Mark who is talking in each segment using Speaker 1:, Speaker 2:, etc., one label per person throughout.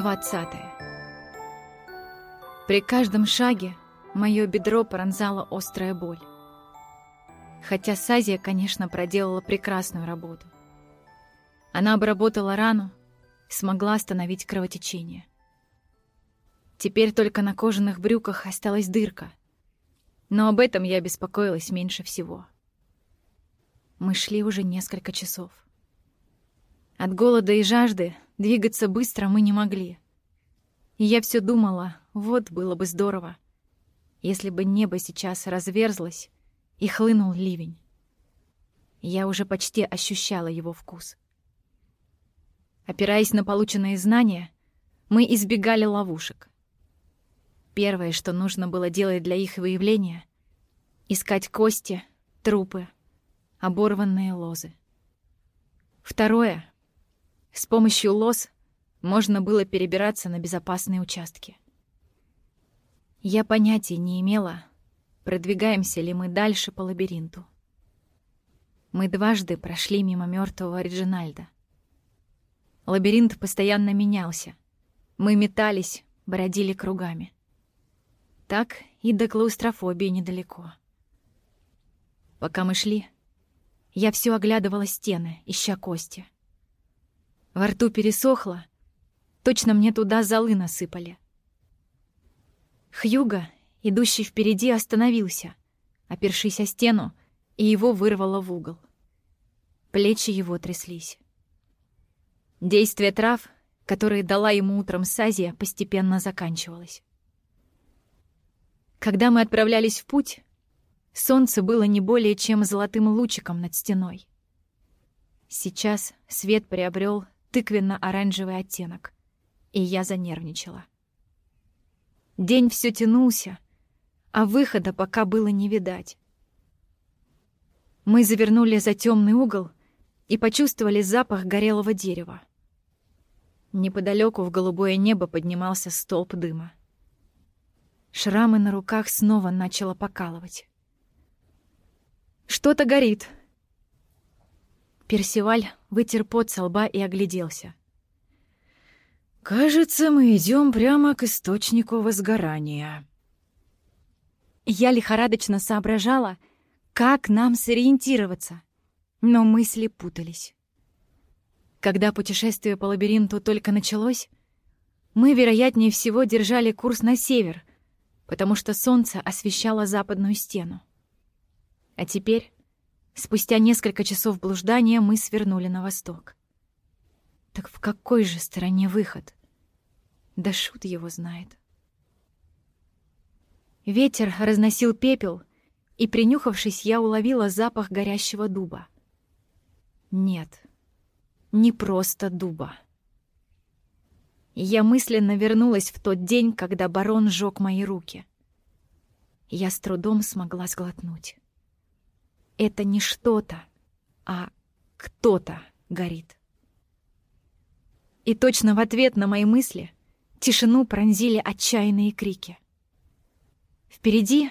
Speaker 1: Двадцатое. При каждом шаге мое бедро пронзала острая боль. Хотя Сазия, конечно, проделала прекрасную работу. Она обработала рану и смогла остановить кровотечение. Теперь только на кожаных брюках осталась дырка. Но об этом я беспокоилась меньше всего. Мы шли уже несколько часов. От голода и жажды двигаться быстро мы не могли. И я все думала, вот было бы здорово, если бы небо сейчас разверзлось и хлынул ливень. Я уже почти ощущала его вкус. Опираясь на полученные знания, мы избегали ловушек. Первое, что нужно было делать для их выявления — искать кости, трупы, оборванные лозы. Второе с помощью лос можно было перебираться на безопасные участки. Я понятия не имела, продвигаемся ли мы дальше по лабиринту. Мы дважды прошли мимо мертвого Реджинальда. Лабиринт постоянно менялся. Мы метались, бродили кругами. Так и до клаустрофобии недалеко. Пока мы шли, я все оглядывала стены, ища кости — во рту пересохло. Точно мне туда золы насыпали. Хьюга, идущий впереди, остановился, опершись о стену, и его вырвало в угол. Плечи его тряслись. Действие трав, которые дала ему утром Сазия, постепенно заканчивалось. Когда мы отправлялись в путь, солнце было не более чем золотым лучиком над стеной. Сейчас свет приобрел тыквенно-оранжевый оттенок, и я занервничала. День все тянулся, а выхода пока было не видать. Мы завернули за темный угол и почувствовали запах горелого дерева. Неподалеку в голубое небо поднимался столб дыма. Шрамы на руках снова начало покалывать. «Что-то горит», Персиваль вытер пот со лба и огляделся.
Speaker 2: «Кажется, мы идем прямо к источнику возгорания».
Speaker 1: Я лихорадочно соображала, как нам сориентироваться, но мысли путались. Когда путешествие по лабиринту только началось, мы, вероятнее всего, держали курс на север, потому что солнце освещало западную стену. А теперь Спустя несколько часов блуждания мы свернули на восток. Так в какой же стороне выход? Да шут его знает. Ветер разносил пепел, и, принюхавшись, я уловила запах горящего дуба. Нет, не просто дуба. Я мысленно вернулась в тот день, когда барон сжег мои руки. Я с трудом смогла сглотнуть. Это не что-то, а кто-то горит. И точно в ответ на мои мысли тишину пронзили отчаянные крики. Впереди,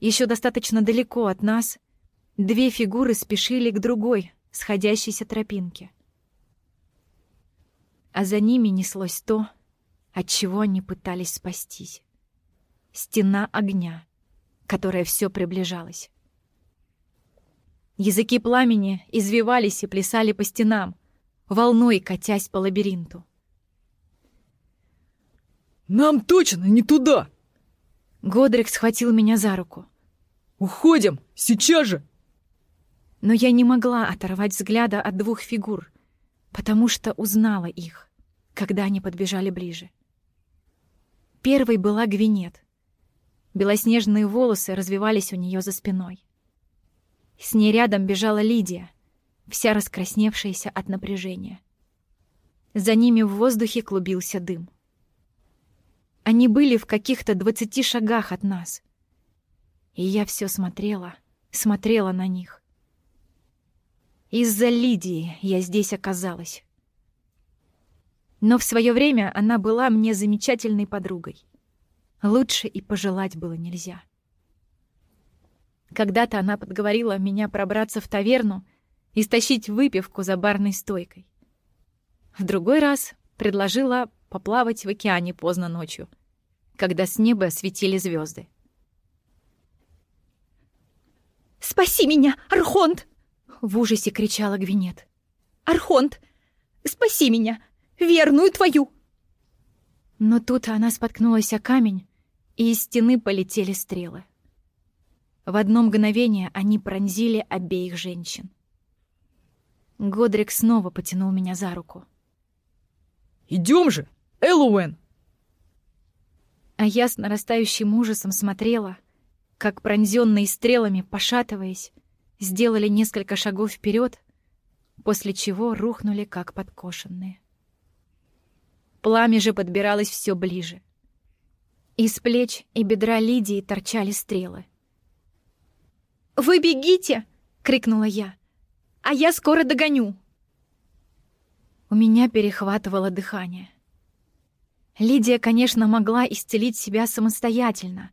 Speaker 1: еще достаточно далеко от нас, две фигуры спешили к другой, сходящейся тропинке. А за ними неслось то, от чего они пытались спастись. Стена огня, которая все приближалась. Языки пламени извивались и плясали по стенам, волной катясь по лабиринту.
Speaker 2: «Нам точно не туда!»
Speaker 1: Годрик схватил меня за руку.
Speaker 2: «Уходим! Сейчас же!»
Speaker 1: Но я не могла оторвать взгляда от двух фигур, потому что узнала их, когда они подбежали ближе. Первой была Гвинет. Белоснежные волосы развивались у нее за спиной. С ней рядом бежала Лидия, вся раскрасневшаяся от напряжения. За ними в воздухе клубился дым. Они были в каких-то двадцати шагах от нас. И я все смотрела, смотрела на них. Из-за Лидии я здесь оказалась. Но в свое время она была мне замечательной подругой. Лучше и пожелать было нельзя. Когда-то она подговорила меня пробраться в таверну и стащить выпивку за барной стойкой. В другой раз предложила поплавать в океане поздно ночью, когда с неба светили звезды.
Speaker 3: «Спаси меня, Архонт!» — в ужасе кричала Гвинет. «Архонт, спаси меня, верную твою!»
Speaker 1: Но тут она споткнулась о камень, и из стены полетели стрелы. В одно мгновение они пронзили обеих женщин. Годрик снова потянул меня за руку.
Speaker 2: «Идем же, Эллоуэн!»
Speaker 1: А я с нарастающим ужасом смотрела, как пронзенные стрелами, пошатываясь, сделали несколько шагов вперед, после чего рухнули как подкошенные. Пламя же подбиралось все ближе. Из плеч и бедра Лидии торчали стрелы.
Speaker 3: «Вы бегите!» — крикнула я. «А я скоро догоню!»
Speaker 1: У меня перехватывало дыхание. Лидия, конечно, могла исцелить себя самостоятельно,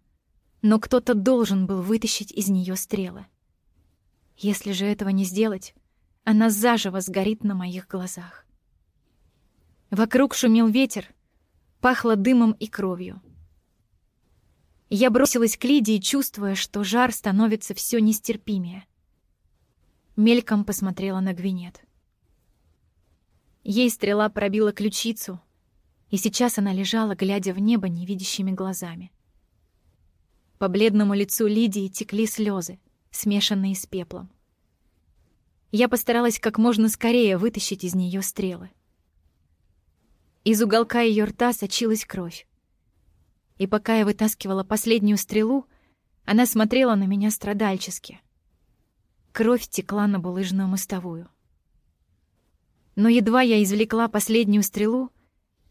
Speaker 1: но кто-то должен был вытащить из нее стрелы. Если же этого не сделать, она заживо сгорит на моих глазах. Вокруг шумел ветер, пахло дымом и кровью. Я бросилась к Лидии, чувствуя, что жар становится все нестерпимее. Мельком посмотрела на Гвинет. Ей стрела пробила ключицу, и сейчас она лежала, глядя в небо невидящими глазами. По бледному лицу Лидии текли слезы, смешанные с пеплом. Я постаралась как можно скорее вытащить из нее стрелы. Из уголка ее рта сочилась кровь и пока я вытаскивала последнюю стрелу, она смотрела на меня страдальчески. Кровь текла на булыжную мостовую. Но едва я извлекла последнюю стрелу,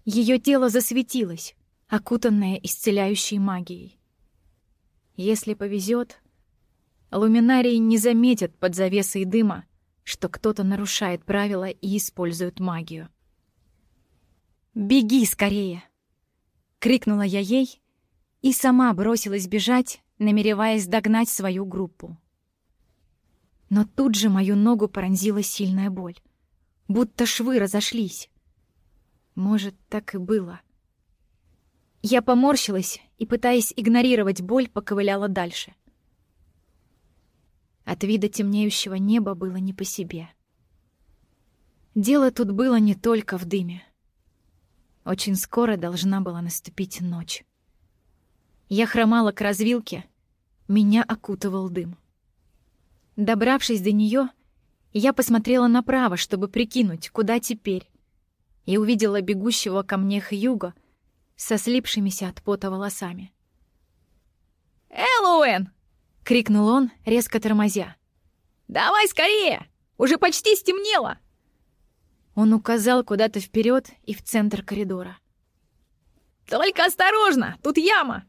Speaker 1: ее тело засветилось, окутанное исцеляющей магией. Если повезет, луминарии не заметят под завесой дыма, что кто-то нарушает правила и использует магию. «Беги скорее!» — крикнула я ей и сама бросилась бежать, намереваясь догнать свою группу. Но тут же мою ногу пронзила сильная боль, будто швы разошлись. Может, так и было. Я поморщилась и, пытаясь игнорировать боль, поковыляла дальше. От вида темнеющего неба было не по себе. Дело тут было не только в дыме. Очень скоро должна была наступить ночь. Я хромала к развилке, меня окутывал дым. Добравшись до нее, я посмотрела направо, чтобы прикинуть, куда теперь, и увидела бегущего ко мне Хьюго со слипшимися от пота волосами.
Speaker 3: «Эллоуэн!»
Speaker 1: — крикнул он, резко тормозя.
Speaker 3: «Давай скорее! Уже почти стемнело!»
Speaker 1: Он указал куда-то вперед и в центр коридора.
Speaker 3: «Только осторожно! Тут яма!»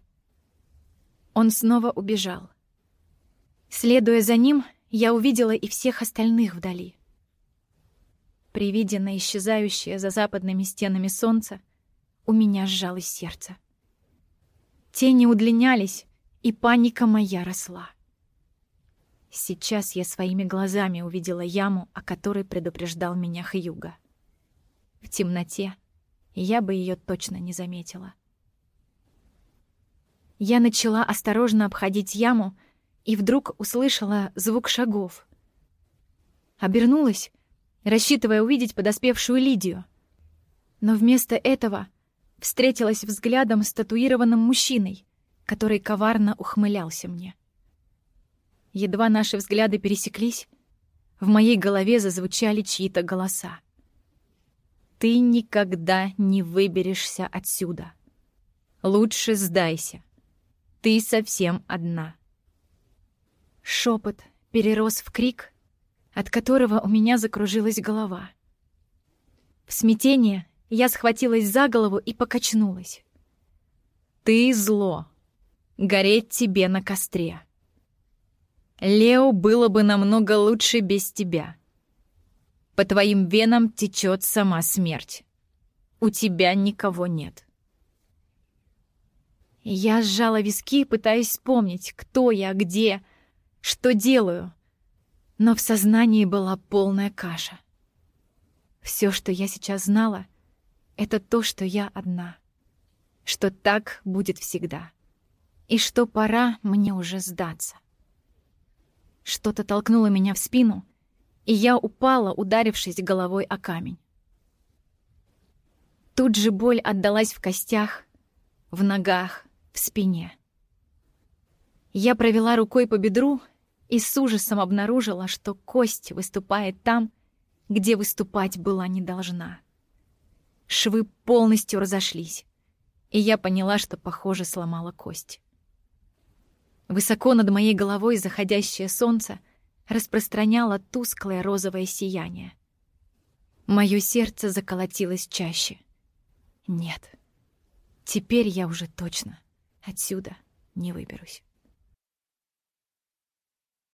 Speaker 1: Он снова убежал. Следуя за ним, я увидела и всех остальных вдали. При виде на исчезающее за западными стенами солнца у меня сжалось сердце. Тени удлинялись, и паника моя росла. Сейчас я своими глазами увидела яму, о которой предупреждал меня Хьюга. В темноте я бы ее точно не заметила. Я начала осторожно обходить яму и вдруг услышала звук шагов. Обернулась, рассчитывая увидеть подоспевшую Лидию. Но вместо этого встретилась взглядом с татуированным мужчиной, который коварно ухмылялся мне. Едва наши взгляды пересеклись, в моей голове зазвучали чьи-то голоса. «Ты никогда не выберешься отсюда. Лучше сдайся. Ты совсем одна». Шепот перерос в крик, от которого у меня закружилась голова. В смятении я схватилась за голову и покачнулась. «Ты зло. Гореть тебе на костре». Лео было бы намного лучше без тебя. По твоим венам течет сама смерть. У тебя никого нет. Я сжала виски, пытаясь вспомнить, кто я, где, что делаю. Но в сознании была полная каша. Все, что я сейчас знала, это то, что я одна, что так будет всегда, и что пора мне уже сдаться. Что-то толкнуло меня в спину, и я упала, ударившись головой о камень. Тут же боль отдалась в костях, в ногах, в спине. Я провела рукой по бедру и с ужасом обнаружила, что кость выступает там, где выступать была не должна. Швы полностью разошлись, и я поняла, что, похоже, сломала кость. Высоко над моей головой заходящее солнце распространяло тусклое розовое сияние. Мое сердце заколотилось чаще. Нет, теперь я уже точно отсюда не выберусь.